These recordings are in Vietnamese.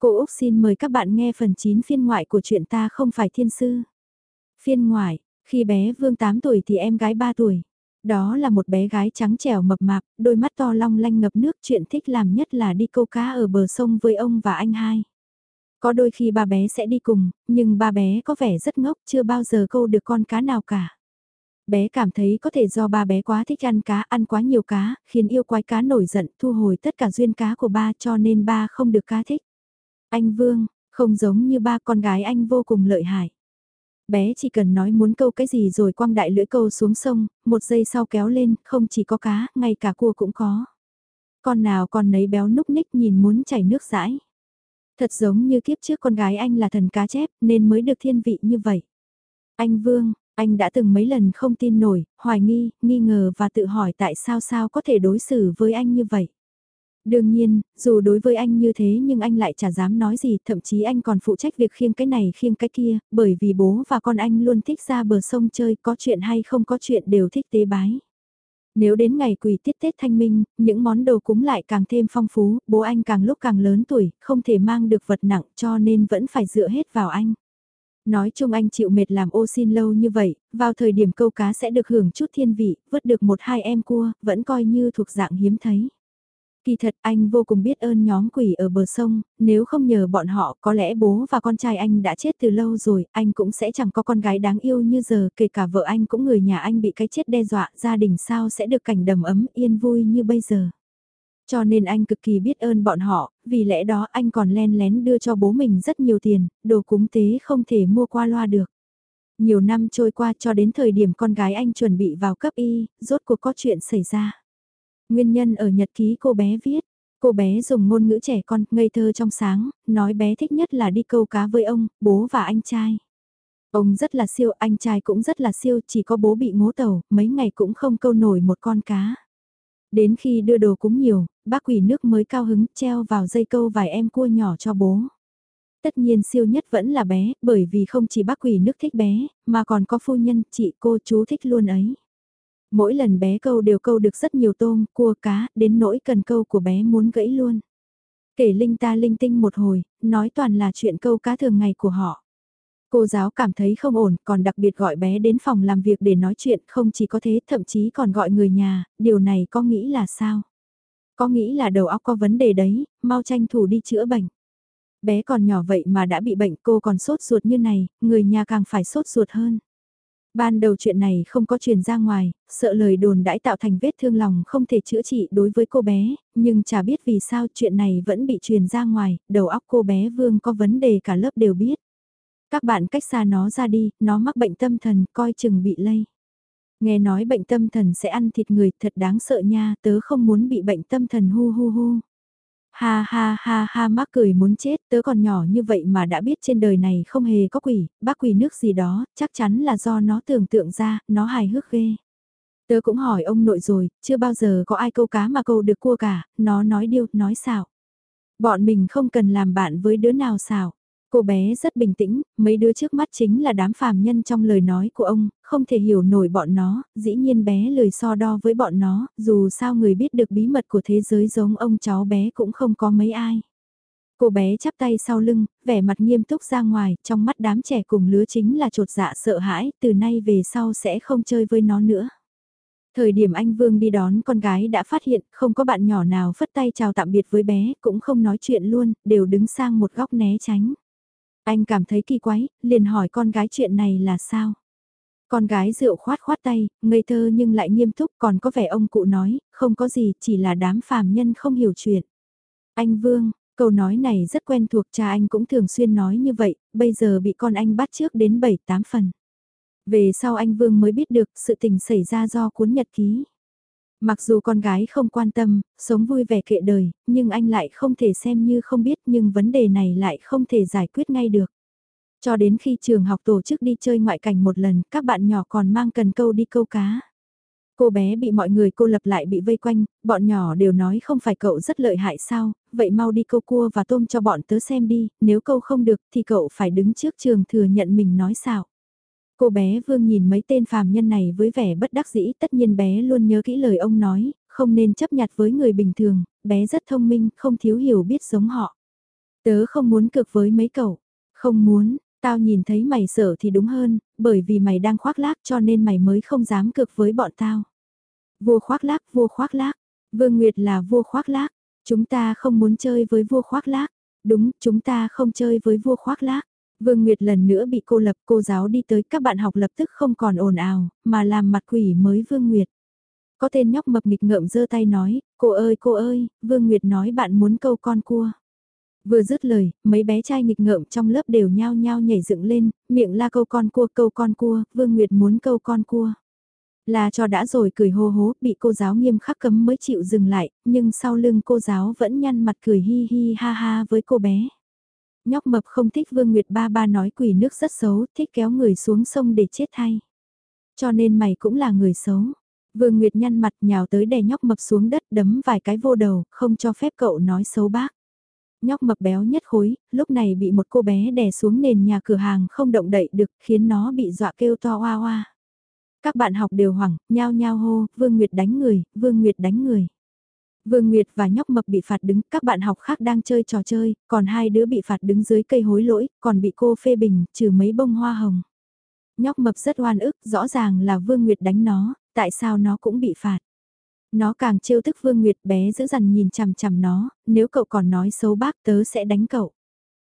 Cô Úc xin mời các bạn nghe phần 9 phiên ngoại của chuyện ta không phải thiên sư. Phiên ngoại, khi bé Vương 8 tuổi thì em gái 3 tuổi. Đó là một bé gái trắng trẻo mập mạp, đôi mắt to long lanh ngập nước chuyện thích làm nhất là đi câu cá ở bờ sông với ông và anh hai. Có đôi khi ba bé sẽ đi cùng, nhưng ba bé có vẻ rất ngốc chưa bao giờ câu được con cá nào cả. Bé cảm thấy có thể do ba bé quá thích ăn cá, ăn quá nhiều cá, khiến yêu quái cá nổi giận thu hồi tất cả duyên cá của ba cho nên ba không được cá thích. Anh Vương, không giống như ba con gái anh vô cùng lợi hại. Bé chỉ cần nói muốn câu cái gì rồi quăng đại lưỡi câu xuống sông, một giây sau kéo lên, không chỉ có cá, ngay cả cua cũng có. Con nào con nấy béo núc ních nhìn muốn chảy nước rãi. Thật giống như kiếp trước con gái anh là thần cá chép nên mới được thiên vị như vậy. Anh Vương, anh đã từng mấy lần không tin nổi, hoài nghi, nghi ngờ và tự hỏi tại sao sao có thể đối xử với anh như vậy. Đương nhiên, dù đối với anh như thế nhưng anh lại chả dám nói gì, thậm chí anh còn phụ trách việc khiêng cái này khiêng cái kia, bởi vì bố và con anh luôn thích ra bờ sông chơi, có chuyện hay không có chuyện đều thích tế bái. Nếu đến ngày quỳ tiết Tết Thanh Minh, những món đồ cúng lại càng thêm phong phú, bố anh càng lúc càng lớn tuổi, không thể mang được vật nặng cho nên vẫn phải dựa hết vào anh. Nói chung anh chịu mệt làm ô xin lâu như vậy, vào thời điểm câu cá sẽ được hưởng chút thiên vị, vớt được một hai em cua, vẫn coi như thuộc dạng hiếm thấy. Kỳ thật anh vô cùng biết ơn nhóm quỷ ở bờ sông, nếu không nhờ bọn họ có lẽ bố và con trai anh đã chết từ lâu rồi, anh cũng sẽ chẳng có con gái đáng yêu như giờ, kể cả vợ anh cũng người nhà anh bị cái chết đe dọa, gia đình sao sẽ được cảnh đầm ấm yên vui như bây giờ. Cho nên anh cực kỳ biết ơn bọn họ, vì lẽ đó anh còn len lén đưa cho bố mình rất nhiều tiền, đồ cúng tế không thể mua qua loa được. Nhiều năm trôi qua cho đến thời điểm con gái anh chuẩn bị vào cấp y, rốt cuộc có chuyện xảy ra. Nguyên nhân ở nhật ký cô bé viết, cô bé dùng ngôn ngữ trẻ con, ngây thơ trong sáng, nói bé thích nhất là đi câu cá với ông, bố và anh trai. Ông rất là siêu, anh trai cũng rất là siêu, chỉ có bố bị ngố tàu, mấy ngày cũng không câu nổi một con cá. Đến khi đưa đồ cúng nhiều, bác quỷ nước mới cao hứng treo vào dây câu vài em cua nhỏ cho bố. Tất nhiên siêu nhất vẫn là bé, bởi vì không chỉ bác quỷ nước thích bé, mà còn có phu nhân, chị cô chú thích luôn ấy. Mỗi lần bé câu đều câu được rất nhiều tôm, cua cá, đến nỗi cần câu của bé muốn gãy luôn. Kể linh ta linh tinh một hồi, nói toàn là chuyện câu cá thường ngày của họ. Cô giáo cảm thấy không ổn, còn đặc biệt gọi bé đến phòng làm việc để nói chuyện, không chỉ có thế, thậm chí còn gọi người nhà, điều này có nghĩ là sao? Có nghĩ là đầu óc có vấn đề đấy, mau tranh thủ đi chữa bệnh. Bé còn nhỏ vậy mà đã bị bệnh cô còn sốt ruột như này, người nhà càng phải sốt ruột hơn. Ban đầu chuyện này không có truyền ra ngoài, sợ lời đồn đãi tạo thành vết thương lòng không thể chữa trị đối với cô bé, nhưng chả biết vì sao chuyện này vẫn bị truyền ra ngoài, đầu óc cô bé Vương có vấn đề cả lớp đều biết. Các bạn cách xa nó ra đi, nó mắc bệnh tâm thần, coi chừng bị lây. Nghe nói bệnh tâm thần sẽ ăn thịt người, thật đáng sợ nha, tớ không muốn bị bệnh tâm thần hu hu hu. Ha ha ha ha mắc cười muốn chết, tớ còn nhỏ như vậy mà đã biết trên đời này không hề có quỷ, bác quỷ nước gì đó, chắc chắn là do nó tưởng tượng ra, nó hài hước ghê. Tớ cũng hỏi ông nội rồi, chưa bao giờ có ai câu cá mà câu được cua cả, nó nói điêu, nói xạo. Bọn mình không cần làm bạn với đứa nào xạo. Cô bé rất bình tĩnh, mấy đứa trước mắt chính là đám phàm nhân trong lời nói của ông, không thể hiểu nổi bọn nó, dĩ nhiên bé lời so đo với bọn nó, dù sao người biết được bí mật của thế giới giống ông cháu bé cũng không có mấy ai. Cô bé chắp tay sau lưng, vẻ mặt nghiêm túc ra ngoài, trong mắt đám trẻ cùng lứa chính là trột dạ sợ hãi, từ nay về sau sẽ không chơi với nó nữa. Thời điểm anh Vương đi đón con gái đã phát hiện không có bạn nhỏ nào phất tay chào tạm biệt với bé, cũng không nói chuyện luôn, đều đứng sang một góc né tránh. Anh cảm thấy kỳ quái, liền hỏi con gái chuyện này là sao? Con gái rượu khoát khoát tay, ngây thơ nhưng lại nghiêm túc còn có vẻ ông cụ nói, không có gì, chỉ là đám phàm nhân không hiểu chuyện. Anh Vương, câu nói này rất quen thuộc cha anh cũng thường xuyên nói như vậy, bây giờ bị con anh bắt trước đến 7-8 phần. Về sau anh Vương mới biết được sự tình xảy ra do cuốn nhật ký. Mặc dù con gái không quan tâm, sống vui vẻ kệ đời, nhưng anh lại không thể xem như không biết nhưng vấn đề này lại không thể giải quyết ngay được. Cho đến khi trường học tổ chức đi chơi ngoại cảnh một lần, các bạn nhỏ còn mang cần câu đi câu cá. Cô bé bị mọi người cô lập lại bị vây quanh, bọn nhỏ đều nói không phải cậu rất lợi hại sao, vậy mau đi câu cua và tôm cho bọn tớ xem đi, nếu câu không được thì cậu phải đứng trước trường thừa nhận mình nói sao. Cô bé Vương nhìn mấy tên phàm nhân này với vẻ bất đắc dĩ, tất nhiên bé luôn nhớ kỹ lời ông nói, không nên chấp nhặt với người bình thường, bé rất thông minh, không thiếu hiểu biết giống họ. Tớ không muốn cược với mấy cậu. Không muốn, tao nhìn thấy mày sợ thì đúng hơn, bởi vì mày đang khoác lác cho nên mày mới không dám cược với bọn tao. Vua khoác lác, vua khoác lác. Vương Nguyệt là vua khoác lác. Chúng ta không muốn chơi với vua khoác lác. Đúng, chúng ta không chơi với vua khoác lác. Vương Nguyệt lần nữa bị cô lập cô giáo đi tới các bạn học lập tức không còn ồn ào, mà làm mặt quỷ mới Vương Nguyệt. Có tên nhóc mập nghịch ngợm giơ tay nói, cô ơi cô ơi, Vương Nguyệt nói bạn muốn câu con cua. Vừa dứt lời, mấy bé trai nghịch ngợm trong lớp đều nhao nhao nhảy dựng lên, miệng la câu con cua câu con cua, Vương Nguyệt muốn câu con cua. Là cho đã rồi cười hô hố, bị cô giáo nghiêm khắc cấm mới chịu dừng lại, nhưng sau lưng cô giáo vẫn nhăn mặt cười hi hi ha ha với cô bé. Nhóc mập không thích Vương Nguyệt ba ba nói quỷ nước rất xấu, thích kéo người xuống sông để chết thay. Cho nên mày cũng là người xấu. Vương Nguyệt nhăn mặt nhào tới đè nhóc mập xuống đất đấm vài cái vô đầu, không cho phép cậu nói xấu bác. Nhóc mập béo nhất khối, lúc này bị một cô bé đè xuống nền nhà cửa hàng không động đậy được, khiến nó bị dọa kêu to oa oa. Các bạn học đều hoảng, nhao nhao hô, Vương Nguyệt đánh người, Vương Nguyệt đánh người. Vương Nguyệt và nhóc mập bị phạt đứng, các bạn học khác đang chơi trò chơi, còn hai đứa bị phạt đứng dưới cây hối lỗi, còn bị cô phê bình, trừ mấy bông hoa hồng. Nhóc mập rất oan ức, rõ ràng là Vương Nguyệt đánh nó, tại sao nó cũng bị phạt. Nó càng trêu tức Vương Nguyệt bé giữ dằn nhìn chằm chằm nó, nếu cậu còn nói xấu bác tớ sẽ đánh cậu.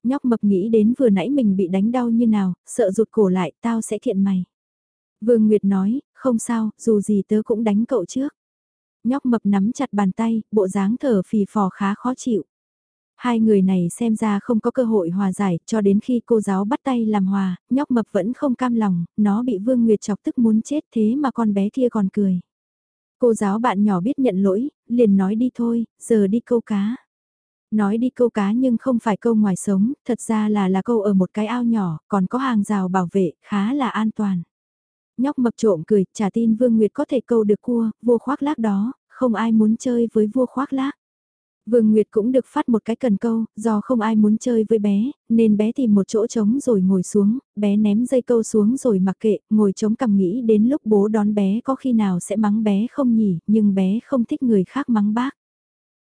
Nhóc mập nghĩ đến vừa nãy mình bị đánh đau như nào, sợ rụt cổ lại tao sẽ thiện mày. Vương Nguyệt nói, không sao, dù gì tớ cũng đánh cậu trước. Nhóc mập nắm chặt bàn tay, bộ dáng thở phì phò khá khó chịu. Hai người này xem ra không có cơ hội hòa giải, cho đến khi cô giáo bắt tay làm hòa, nhóc mập vẫn không cam lòng, nó bị Vương Nguyệt chọc tức muốn chết thế mà con bé kia còn cười. Cô giáo bạn nhỏ biết nhận lỗi, liền nói đi thôi, giờ đi câu cá. Nói đi câu cá nhưng không phải câu ngoài sống, thật ra là là câu ở một cái ao nhỏ, còn có hàng rào bảo vệ, khá là an toàn. Nhóc mập trộm cười, trả tin Vương Nguyệt có thể câu được cua, vua khoác lác đó, không ai muốn chơi với vua khoác lác. Vương Nguyệt cũng được phát một cái cần câu, do không ai muốn chơi với bé, nên bé tìm một chỗ trống rồi ngồi xuống, bé ném dây câu xuống rồi mặc kệ, ngồi trống cầm nghĩ đến lúc bố đón bé có khi nào sẽ mắng bé không nhỉ, nhưng bé không thích người khác mắng bác.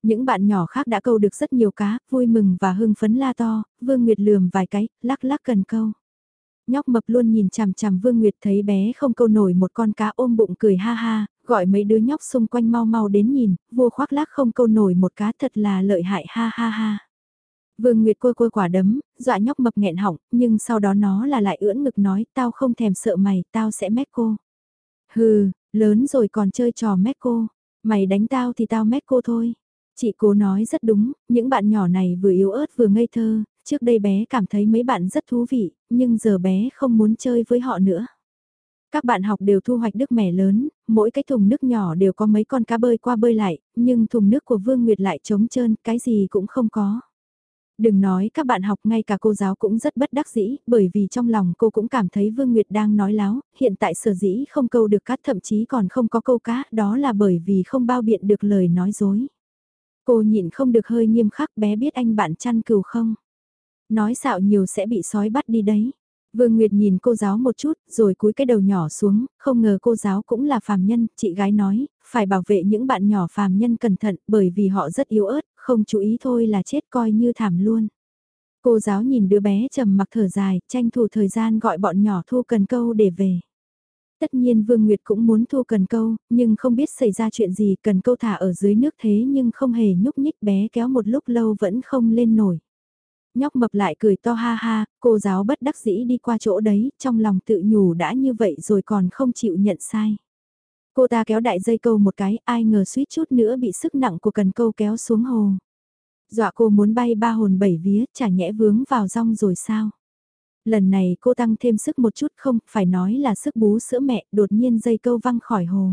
Những bạn nhỏ khác đã câu được rất nhiều cá, vui mừng và hưng phấn la to, Vương Nguyệt lườm vài cái, lắc lắc cần câu. Nhóc mập luôn nhìn chằm chằm Vương Nguyệt thấy bé không câu nổi một con cá ôm bụng cười ha ha, gọi mấy đứa nhóc xung quanh mau mau đến nhìn, vua khoác lác không câu nổi một cá thật là lợi hại ha ha ha. Vương Nguyệt côi côi quả đấm, dọa nhóc mập nghẹn họng, nhưng sau đó nó là lại ưỡn ngực nói tao không thèm sợ mày, tao sẽ mét cô. Hừ, lớn rồi còn chơi trò mét cô, mày đánh tao thì tao mét cô thôi. Chị cố nói rất đúng, những bạn nhỏ này vừa yếu ớt vừa ngây thơ, trước đây bé cảm thấy mấy bạn rất thú vị, nhưng giờ bé không muốn chơi với họ nữa. Các bạn học đều thu hoạch nước mẻ lớn, mỗi cái thùng nước nhỏ đều có mấy con cá bơi qua bơi lại, nhưng thùng nước của Vương Nguyệt lại trống trơn, cái gì cũng không có. Đừng nói các bạn học ngay cả cô giáo cũng rất bất đắc dĩ, bởi vì trong lòng cô cũng cảm thấy Vương Nguyệt đang nói láo, hiện tại sở dĩ không câu được cá thậm chí còn không có câu cá, đó là bởi vì không bao biện được lời nói dối. Cô nhịn không được hơi nghiêm khắc bé biết anh bạn chăn cừu không? Nói xạo nhiều sẽ bị sói bắt đi đấy. Vương Nguyệt nhìn cô giáo một chút, rồi cúi cái đầu nhỏ xuống, không ngờ cô giáo cũng là phàm nhân, chị gái nói, phải bảo vệ những bạn nhỏ phàm nhân cẩn thận, bởi vì họ rất yếu ớt, không chú ý thôi là chết coi như thảm luôn. Cô giáo nhìn đứa bé trầm mặc thở dài, tranh thủ thời gian gọi bọn nhỏ thu cần câu để về. Tất nhiên Vương Nguyệt cũng muốn thu cần câu, nhưng không biết xảy ra chuyện gì cần câu thả ở dưới nước thế nhưng không hề nhúc nhích bé kéo một lúc lâu vẫn không lên nổi. Nhóc mập lại cười to ha ha, cô giáo bất đắc dĩ đi qua chỗ đấy, trong lòng tự nhủ đã như vậy rồi còn không chịu nhận sai. Cô ta kéo đại dây câu một cái, ai ngờ suýt chút nữa bị sức nặng của cần câu kéo xuống hồ. Dọa cô muốn bay ba hồn bảy vía, chả nhẽ vướng vào rong rồi sao? Lần này cô tăng thêm sức một chút không, phải nói là sức bú sữa mẹ, đột nhiên dây câu văng khỏi hồ.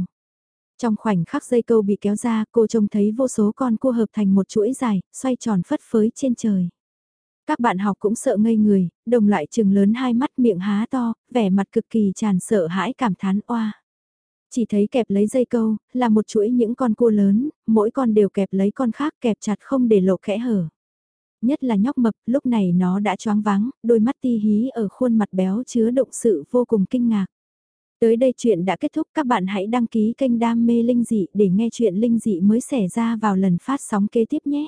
Trong khoảnh khắc dây câu bị kéo ra, cô trông thấy vô số con cua hợp thành một chuỗi dài, xoay tròn phất phới trên trời. Các bạn học cũng sợ ngây người, đồng lại trừng lớn hai mắt miệng há to, vẻ mặt cực kỳ tràn sợ hãi cảm thán oa. Chỉ thấy kẹp lấy dây câu, là một chuỗi những con cua lớn, mỗi con đều kẹp lấy con khác kẹp chặt không để lộ kẽ hở. Nhất là nhóc mập, lúc này nó đã choáng váng, đôi mắt ti hí ở khuôn mặt béo chứa động sự vô cùng kinh ngạc. Tới đây chuyện đã kết thúc các bạn hãy đăng ký kênh Đam mê Linh Dị để nghe chuyện Linh Dị mới xảy ra vào lần phát sóng kế tiếp nhé.